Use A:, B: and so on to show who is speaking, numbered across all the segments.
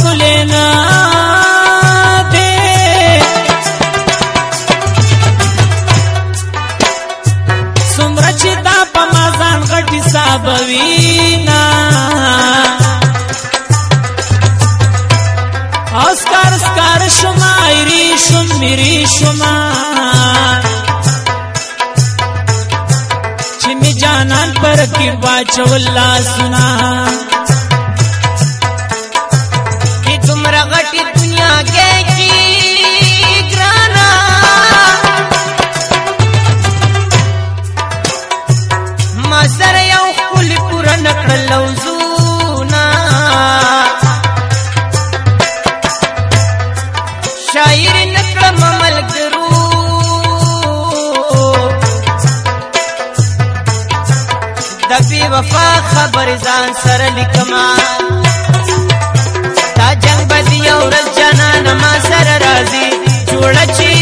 A: څلینا حسابوینا اسکار اسکار شما ایری شم میری شما چې می جانان پر کې واچول لا سنا خبر ځان سره لیکما تا جنگ بدی اورل جنا نما سره راضي جوړ چی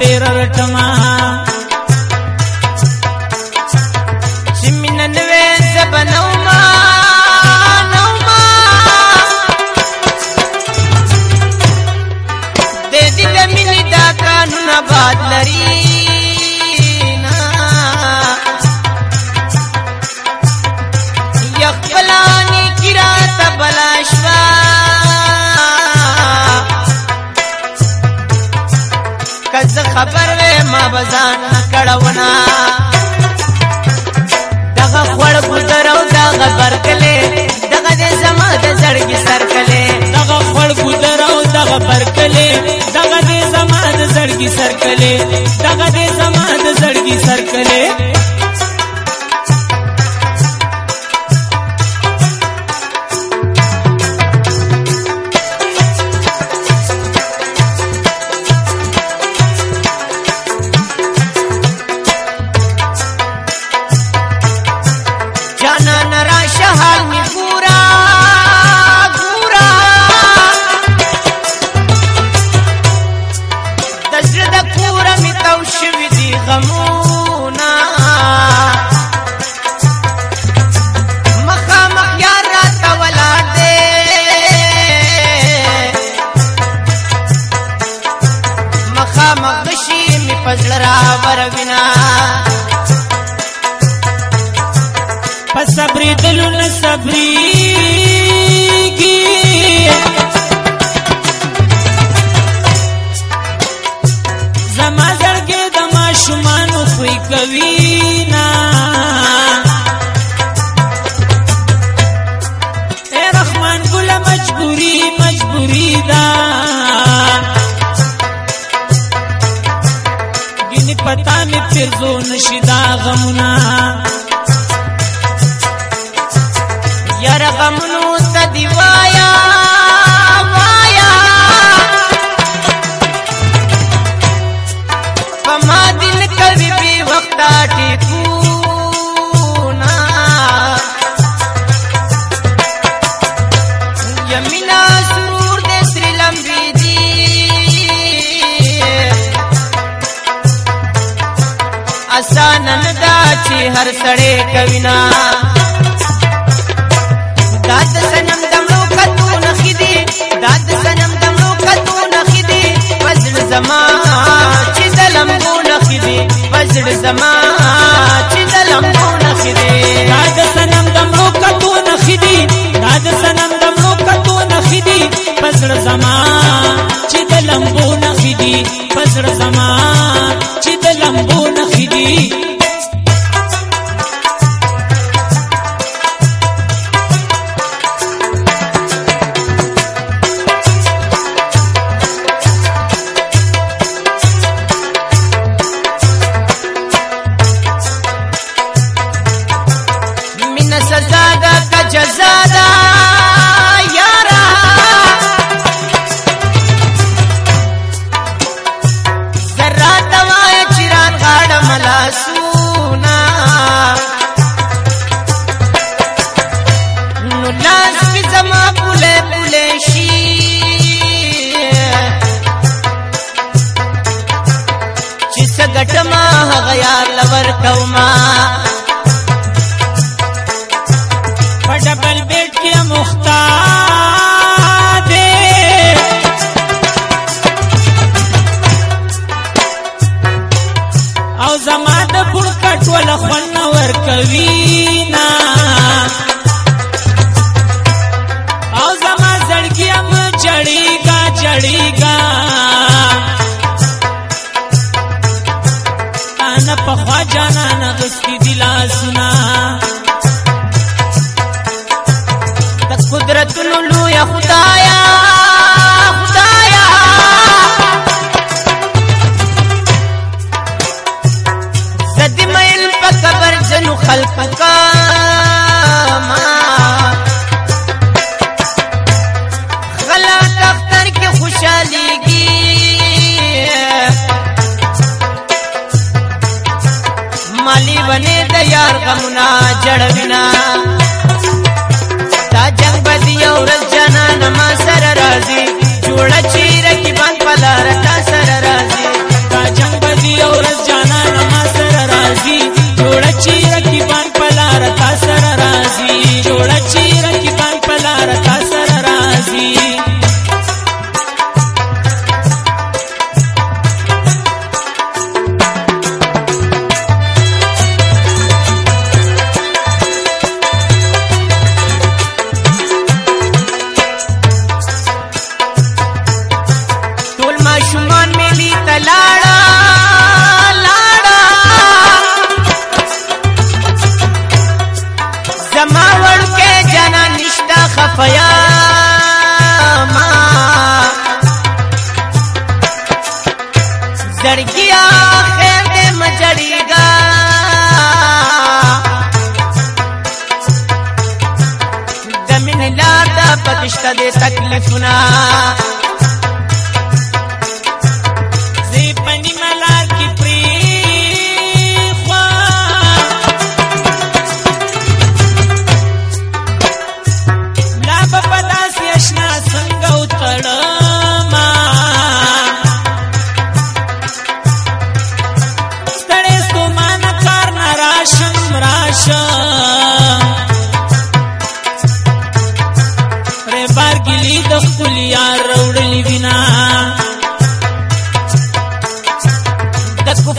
A: तेरा रटमा زړګي سرکلې دغه دې زما د زړګي سرکلې پرزو نشي دا غمونه یار غمونو تدی وایا وایا پما دل کوي بي وختا ټکو نا يمين دا نن دا چې هر سړی کوینا دا د سنم دملو کتو نخی دی دا د سنم دملو کتو نخی دی وزړ زما چې دلم ګو نخی دی وزړ زما کوما په ډبل بیټ کې مختار دې او زما د پړکټ ول خوند ور کوي نه गुना जड़ बिना زړګیا خیر دې مجړېګا د من لا د پدشت دې تکلیفونه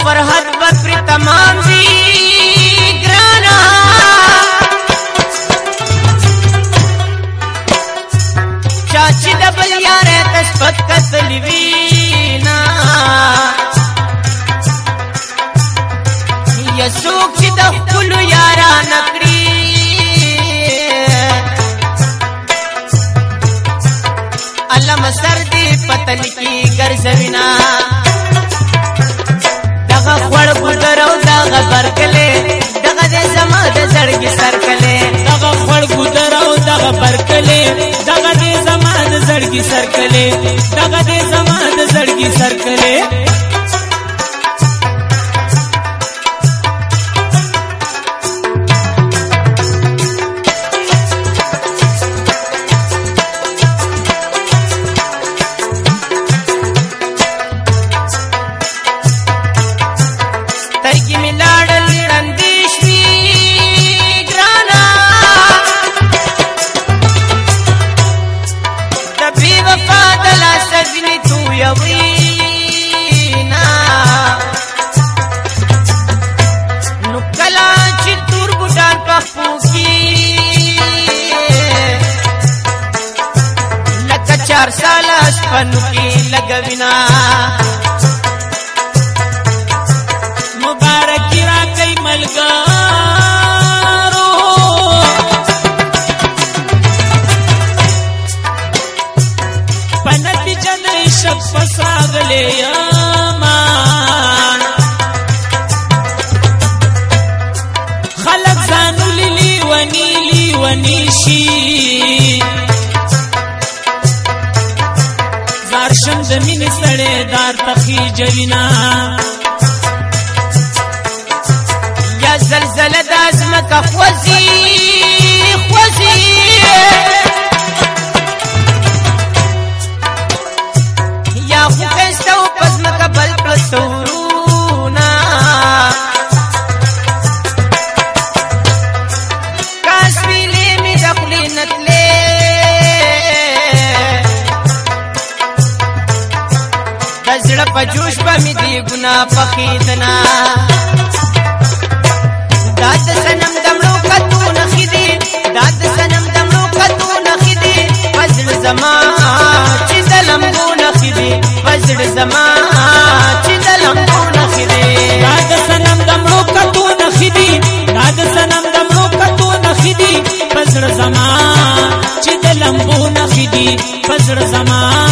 A: سرحد بپری تمام زی گرانا چاچی دبل یار تشپک قتل وینا یا سوک چی دخلو یارا نکڑی علم سر دی پتل کی گرزوینا برابر کله دغه زما د زړګي سر کله دغه خړ ګدر او دغه بر کله دغه زما د زړګي سر کله دغه زما د زړګي سر کله وینا یا زلزلہ د ازمکه په جوش باندې دی ګنا پخیدنا داد سنم دمړو کتو نخیدې داد سنم دمړو کتو نخیدې پزړ زما چې ظلم ګو نخیدې پزړ زما چې ظلم ګو نخیدې داد سنم دمړو کتو نخیدې داد سنم دمړو کتو نخیدې پزړ زما چې ظلم ګو نخیدې پزړ زما